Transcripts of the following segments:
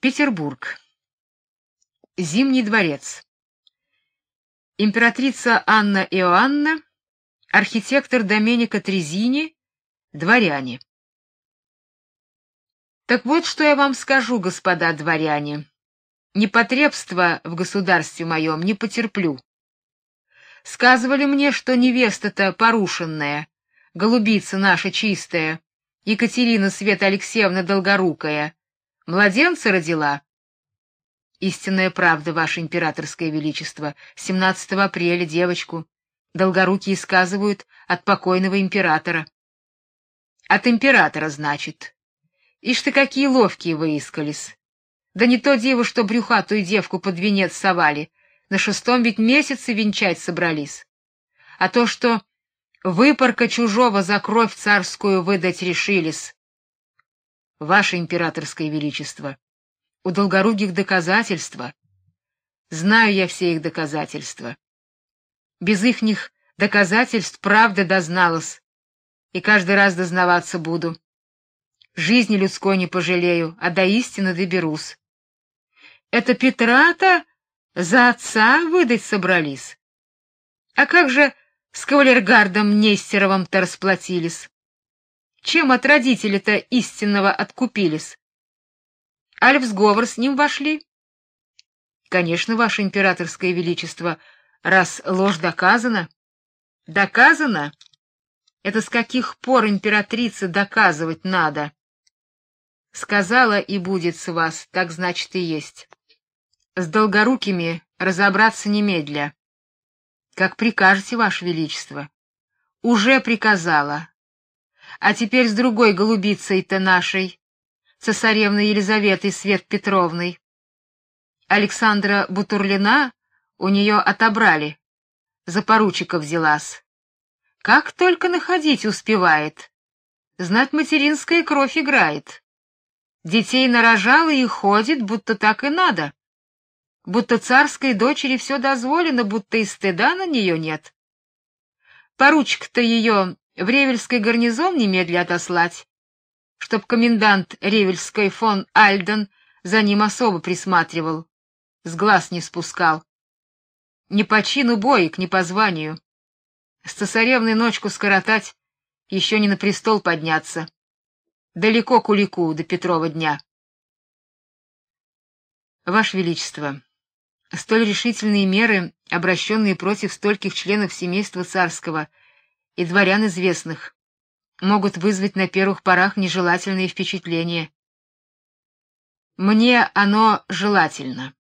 Петербург. Зимний дворец. Императрица Анна Иоанна, архитектор Доменико Трезини, дворяне. Так вот, что я вам скажу, господа дворяне. Непотребства в государстве моем не потерплю. Сказывали мне, что невеста-то порушенная, голубица наша чистая, Екатерина Света Алексеевна Долгорукая, младенца родила. Истинная правда, ваше императорское величество. 17 апреля девочку долгорукие сказывают от покойного императора. От императора, значит. Ишь ты какие ловкие выискались. Да не то диво, что брюхатую девку под венец совали. На шестом ведь месяце венчать собрались. А то, что выпорка чужого за кровь царскую выдать решились. Ваше императорское величество, у долгоруких доказательства. Знаю я все их доказательства. Без ихних доказательств правда дозналась, и каждый раз дознаваться буду. Жизни людской не пожалею, а до истины доберусь. Это Петра-то за отца выдать собрались. А как же с кавалергардом Нестеровым-то расплатились? Чем от родителя-то истинного откупились? Аль в сговор с ним вошли? Конечно, ваше императорское величество, раз ложь доказана. Доказано? Это с каких пор императрице доказывать надо? Сказала и будет с вас, так значит и есть. С долгорукими разобраться немедля. Как прикажете, ваше величество. Уже приказала. А теперь с другой голубицей-то нашей, цесаревной Елизаветой Свет Петровной. Александра Бутурлина у нее отобрали. За поручика взялась. Как только находить успевает. Знать материнская кровь играет. Детей нарожала и ходит, будто так и надо будто царской дочери все дозволено, будто и стыда на нее нет. Поручик-то ее в Ревельский гарнизон немедля отослать, чтоб комендант Ревельской фон Альден за ним особо присматривал, с глаз не спускал. Не по чину боек, не по званию. С цесаревной ночку скоротать, еще не на престол подняться. Далеко кулику до Петрова дня. Ваше величество, Столь решительные меры, обращенные против стольких членов семейства царского и дворян известных, могут вызвать на первых порах нежелательные впечатления. Мне оно желательно,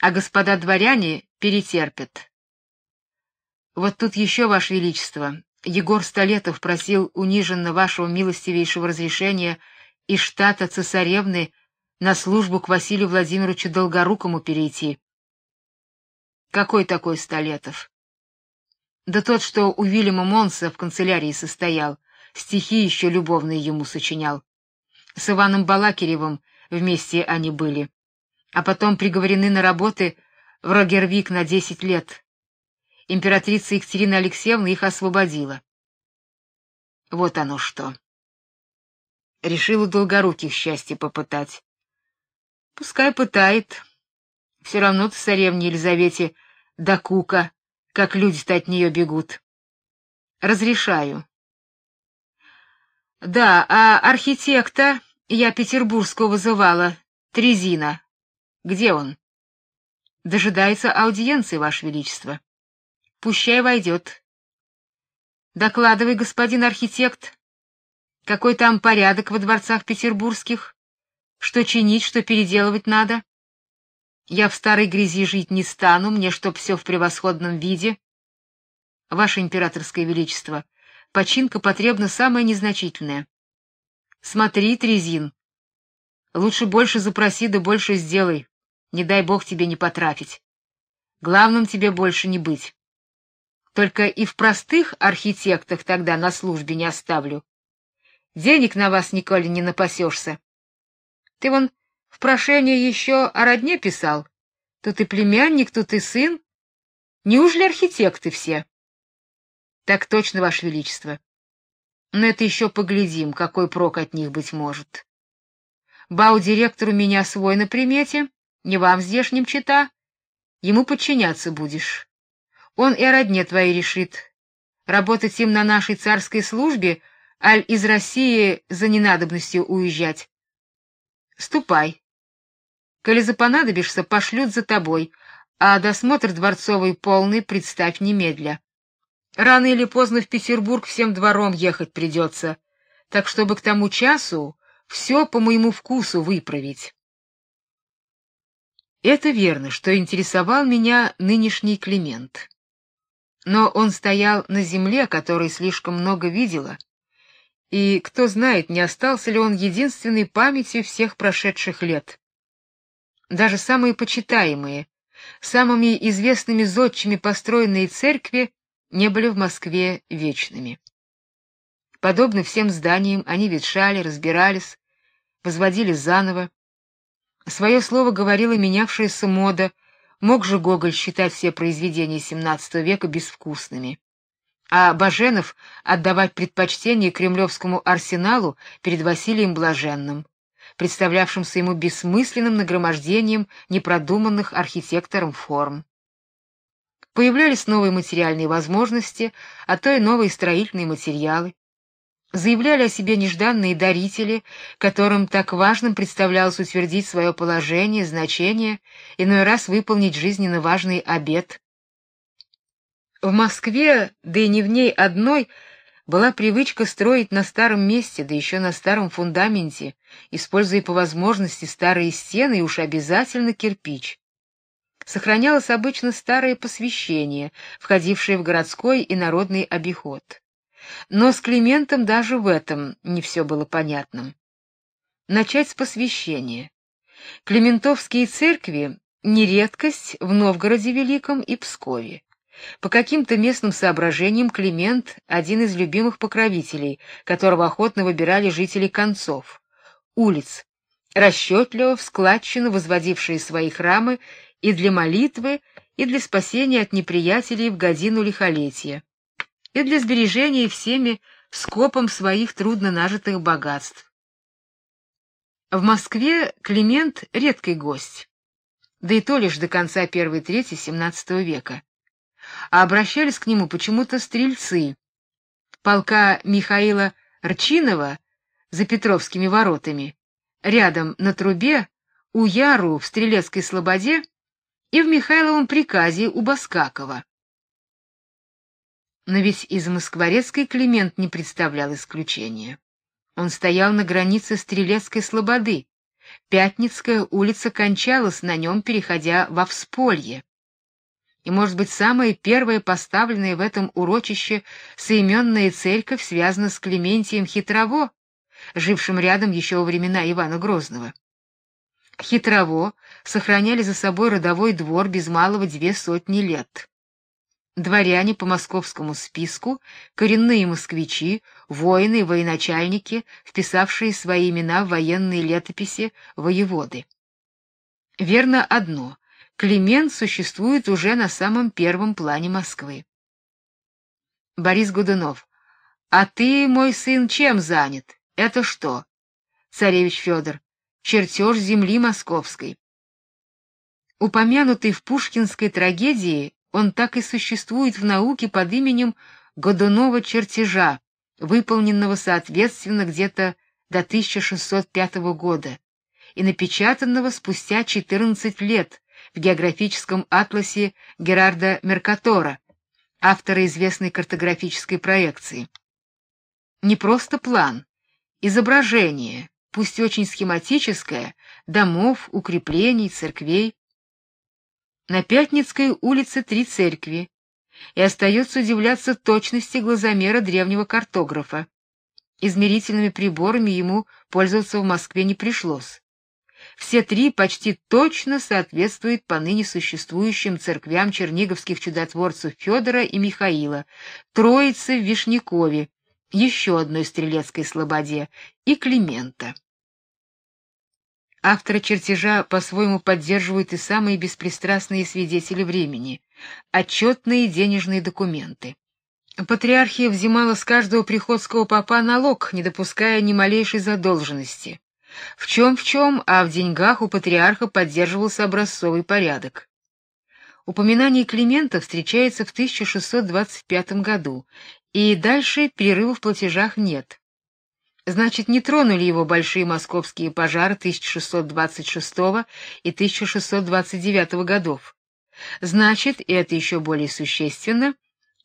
а господа дворяне перетерпят. Вот тут еще, ваше величество, Егор Столетов просил униженно вашего милостивейшего разрешения из штата цесаревны на службу к Василию Владимировичу Долгорукому перейти. Какой такой Столетов? Да тот, что у Вильяма Монса в канцелярии состоял, стихи еще любовные ему сочинял. С Иваном Балакиревым вместе они были, а потом приговорены на работы в Рогервик на десять лет. Императрица Екатерина Алексеевна их освободила. Вот оно что. Решила долгоруких счастье попытать. Пускай пытает. Все равно царевне Елизавете до кука, как люди-то от нее бегут. Разрешаю. Да, а архитекта я петербургского вызывала, Трезина. Где он? Дожидается аудиенции, ваше величество. Пущай войдет. Докладывай, господин архитект, какой там порядок во дворцах петербургских, что чинить, что переделывать надо. Я в старой грязи жить не стану, мне чтоб все в превосходном виде. Ваше императорское величество, починка потребна самая незначительная. Смотри, Трезин, лучше больше запроси да больше сделай. Не дай бог тебе не потрафить. Главным тебе больше не быть. Только и в простых архитектах тогда на службе не оставлю. Денег на вас николи не напасешься. Ты вон в прошении еще о родне писал. Тут и племянник, тут и сын. Неужели архитекты все? Так точно, ваше величество. Но это еще поглядим, какой прок от них быть может. Бау-директору меня свой на примете, не вам здешним чита. Ему подчиняться будешь. Он и о родне твоей решит. Работать им на нашей царской службе, аль из России за ненадобностью уезжать. Ступай. Коли запонадобишься, пошлют за тобой, а досмотр дворцовый полный представь немедля. Рано или поздно в Петербург всем двором ехать придется, так чтобы к тому часу все по моему вкусу выправить. Это верно, что интересовал меня нынешний Климент. Но он стоял на земле, которой слишком много видела, и кто знает, не остался ли он единственной памятью всех прошедших лет. Даже самые почитаемые, самыми известными зодчими построенные церкви не были в Москве вечными. Подобно всем зданиям, они ветшали, разбирались, возводили заново. Свое слово говорила менявшаяся мода. Мог же Гоголь считать все произведения XVII века безвкусными, а Баженов отдавать предпочтение кремлевскому арсеналу перед Василием Блаженным, представлявшимся ему бессмысленным нагромождением непродуманных архитектором форм. Появлялись новые материальные возможности, а то и новые строительные материалы. Заявляли о себе нежданные дарители, которым так важным представлялось утвердить свое положение, значение, иной раз выполнить жизненно важный обет. В Москве, да и не в ней одной, была привычка строить на старом месте, да еще на старом фундаменте, используя по возможности старые стены и уж обязательно кирпич сохранялось обычно старое посвящение, входившее в городской и народный обиход. Но с Климентом даже в этом не все было понятным. Начать с посвящения. Климентовские церкви не редкость в Новгороде Великом и Пскове. По каким-то местным соображениям Климент один из любимых покровителей, которого охотно выбирали жители концов, улиц, расчетливо в возводившие свои храмы и для молитвы, и для спасения от неприятелей в годину лихолетия, и для сбережения всеми скопом своих трудно нажитых богатств. В Москве Климент редкий гость, да и то лишь до конца первой трети XVII века. А обращались к нему почему-то стрельцы полка Михаила Рчинова за Петровскими воротами, рядом на трубе у Яру в Стрелецкой слободе и в Михайловом приказе у Баскакова. Но ведь из Москворецкой Климент не представлял исключения. Он стоял на границе Стрелецкой слободы. Пятницкая улица кончалась на нем, переходя во Всполье. И, может быть, самая первая поставленная в этом урочище соименная церковь связана с Клементием Хитрово, жившим рядом еще во времена Ивана Грозного. Хитрово сохраняли за собой родовой двор без малого две сотни лет. Дворяне по московскому списку, коренные москвичи, воины и военачальники, вписавшие свои имена в военные летописи воеводы. Верно одно: Климент существует уже на самом первом плане Москвы. Борис Годунов. А ты, мой сын, чем занят? Это что? Царевич Федор чертеж земли московской. Упомянутый в пушкинской трагедии, он так и существует в науке под именем Годунова чертежа, выполненного соответственно где-то до 1605 года и напечатанного спустя 14 лет в географическом атласе Герарда Меркатора, автора известной картографической проекции. Не просто план, изображение, пусть очень схематическое, домов, укреплений, церквей. На Пятницкой улице три церкви, и остается удивляться точности глазомера древнего картографа. Измерительными приборами ему пользоваться в Москве не пришлось. Все три почти точно соответствуют поныне существующим церквям черниговских чудотворцев Федора и Михаила, Троицы в Вишнякове, еще одной стрелецкой слободе и Климента. Авторы чертежа по-своему поддерживают и самые беспристрастные свидетели времени отчетные денежные документы. Патриархия взимала с каждого приходского попа налог, не допуская ни малейшей задолженности. В чем в чем, а в деньгах у патриарха поддерживался образцовый порядок. Упоминание Климента встречается в 1625 году, и дальше перерыва в платежах нет. Значит, не тронули его большие московские пожары 1626 и 1629 годов. Значит, и это еще более существенно,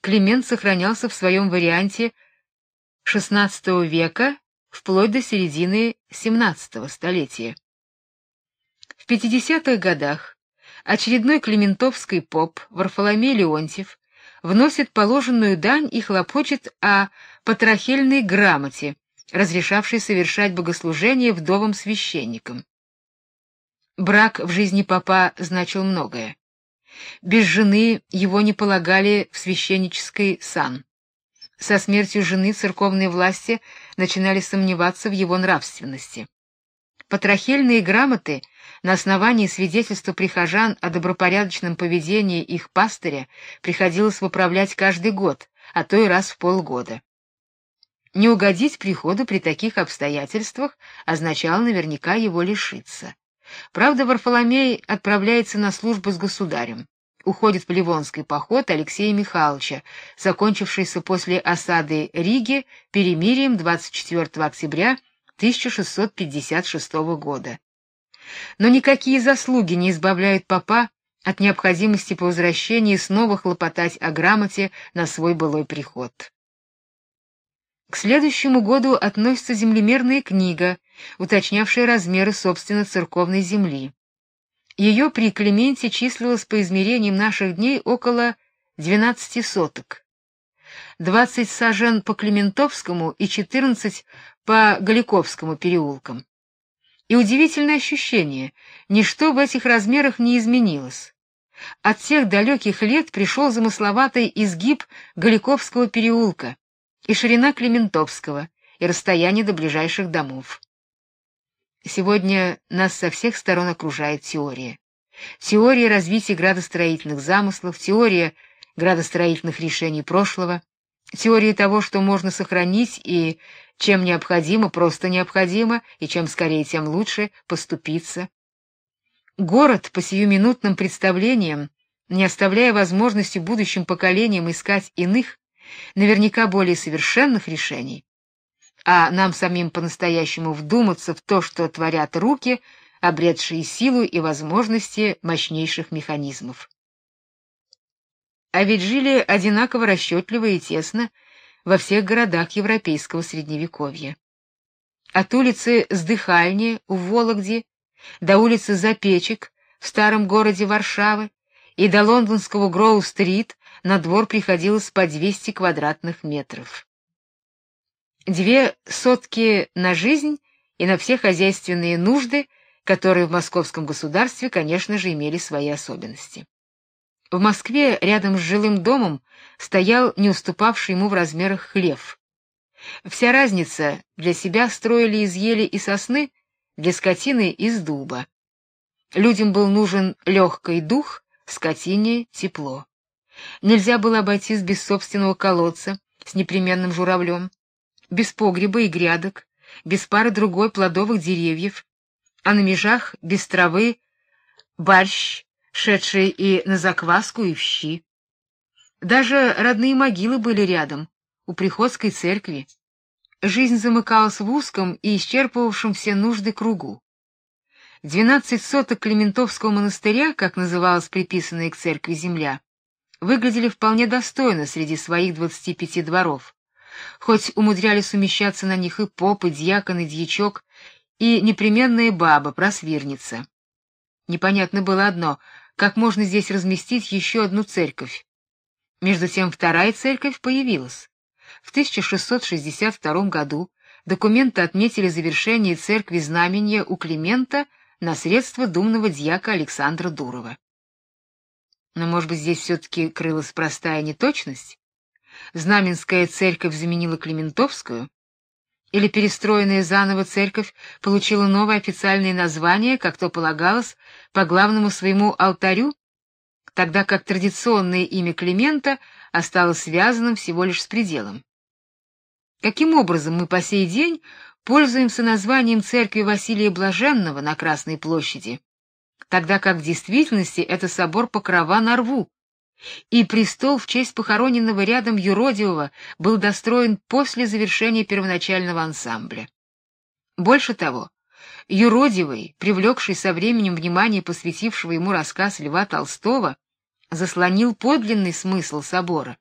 Климент сохранялся в своем варианте XVI века вплоть до середины XVII столетия. В 50-х годах очередной климентовский поп Варфоломей Леонтьев вносит положенную дань и хлопочет о патрахельной грамоте, разрешавшей совершать богослужение вдовам священникам. Брак в жизни попа значил многое. Без жены его не полагали в священнический сан. Со смертью жены церковные власти начинали сомневаться в его нравственности. Патрахельные грамоты на основании свидетельства прихожан о добропорядочном поведении их пастыря приходилось выправлять каждый год, а то и раз в полгода. Не угодить приходу при таких обстоятельствах означало наверняка его лишиться. Правда, Варфоломей отправляется на службу с государем уходит в Ливонский поход Алексея Михайловича, закончившийся после осады Риги перемирием 24 октября 1656 года. Но никакие заслуги не избавляют папа от необходимости по возвращении снова хлопотать о грамоте на свой былой приход. К следующему году относится землемерная книга, уточнявшая размеры собственно церковной земли. Ее при Клименте числилось по измерениям наших дней около 12 соток. 20 сажен по Климентовскому и 14 по Галиковскому переулкам. И удивительное ощущение, ничто в этих размерах не изменилось. От тех далеких лет пришел замысловатый изгиб Галиковского переулка и ширина Климентовского, и расстояние до ближайших домов. Сегодня нас со всех сторон окружает теория. Теория развития градостроительных замыслов, теория градостроительных решений прошлого, теория того, что можно сохранить и чем необходимо, просто необходимо, и чем скорее, тем лучше поступиться. Город по сиюминутным представлениям, не оставляя возможности будущим поколениям искать иных, наверняка более совершенных решений, а нам самим по-настоящему вдуматься в то, что творят руки, обретшие силу и возможности мощнейших механизмов. А ведь жили одинаково расчетливо и тесно во всех городах европейского средневековья. От улицы Сдыхальни в Вологде до улицы Запечек в старом городе Варшавы и до лондонского Гроу-стрит на двор приходилось по 200 квадратных метров. Две сотки на жизнь и на все хозяйственные нужды, которые в московском государстве, конечно же, имели свои особенности. В Москве рядом с жилым домом стоял не уступавший ему в размерах хлев. Вся разница для себя строили из ели и сосны, для скотины из дуба. Людям был нужен легкий дух, скотине тепло. Нельзя было обойтись без собственного колодца с непременным журавлем без погреба и грядок, без пары другой плодовых деревьев, а на межах без травы борщ, шедший и на закваску и в щи. Даже родные могилы были рядом, у приходской церкви. Жизнь замыкалась в узком и исчерпывавшем все нужды кругу. Двенадцать соток Климентовского монастыря, как называлась приписанная к церкви земля, выглядели вполне достойно среди своих двадцати пяти дворов хоть умудрялись умещаться на них и поп, и дьякон, и дьячок, и непременная баба, просвирница. Непонятно было одно: как можно здесь разместить еще одну церковь? Между тем вторая церковь появилась. В 1662 году документы отметили завершение церкви Знамения у Климента на средства думного дьяка Александра Дурова. Но, может быть, здесь все таки крылась простая неточность? Знаменская церковь заменила Климентовскую, или перестроенная заново церковь получила новое официальное название, как то полагалось, по главному своему алтарю, тогда как традиционное имя Климента осталось связанным всего лишь с пределом. Каким образом мы по сей день пользуемся названием церкви Василия Блаженного на Красной площади, тогда как в действительности это собор Покрова на Рву, и престол в честь похороненного рядом юродивого был достроен после завершения первоначального ансамбля. Больше того, юродивый, привлекший со временем внимание посвятившего ему рассказ Льва Толстого, заслонил подлинный смысл собора,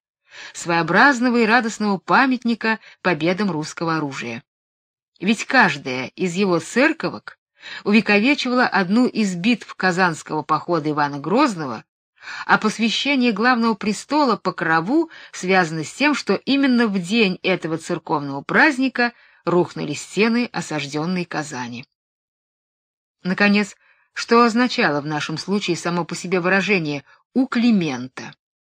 своеобразного и радостного памятника победам русского оружия. Ведь каждая из его церковок увековечивала одну из битв Казанского похода Ивана Грозного, а посвящение главного престола Покрову связано с тем, что именно в день этого церковного праздника рухнули стены осажденной Казани. Наконец, что означало в нашем случае само по себе выражение «у Климента»?